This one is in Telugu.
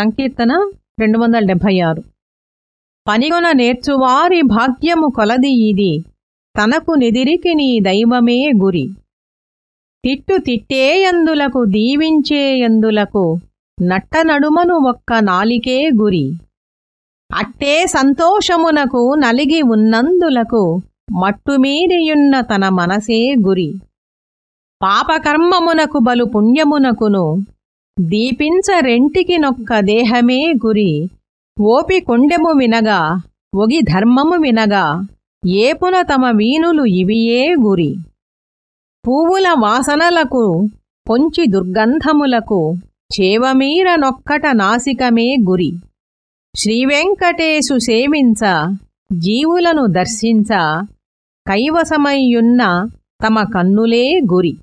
సంకీర్తన రెండు వందల డెబ్భై ఆరు పనిగొన నేర్చువారి భాగ్యము కొలది ఇది తనకు నిదిరికి నీ దైవమే గురి. తిట్టు తిట్టేయందులకు దీవించేయందులకు నట్ట నడుమను ఒక్క నాలికే గురి. అట్టే సంతోషమునకు నలిగి ఉన్నందులకు మట్టుమీరియున్న తన మనసే గురి. పాపకర్మమునకు బలు పుణ్యమునకును దీపించరెంటికి నొక్క దేహమే గురి. ఓపి కొండెము వినగా ఒగి ధర్మము వినగా ఏపున తమ వీనులు ఇవియే గురి. పువ్వుల వాసనలకు పొంచి దుర్గంధములకు చేవమీర నొక్కట నాసికమే గురి. శ్రీవెంకటేశు సేవించ జీవులను దర్శించ కైవసమయ్యున్న తమ కన్నులే గురి.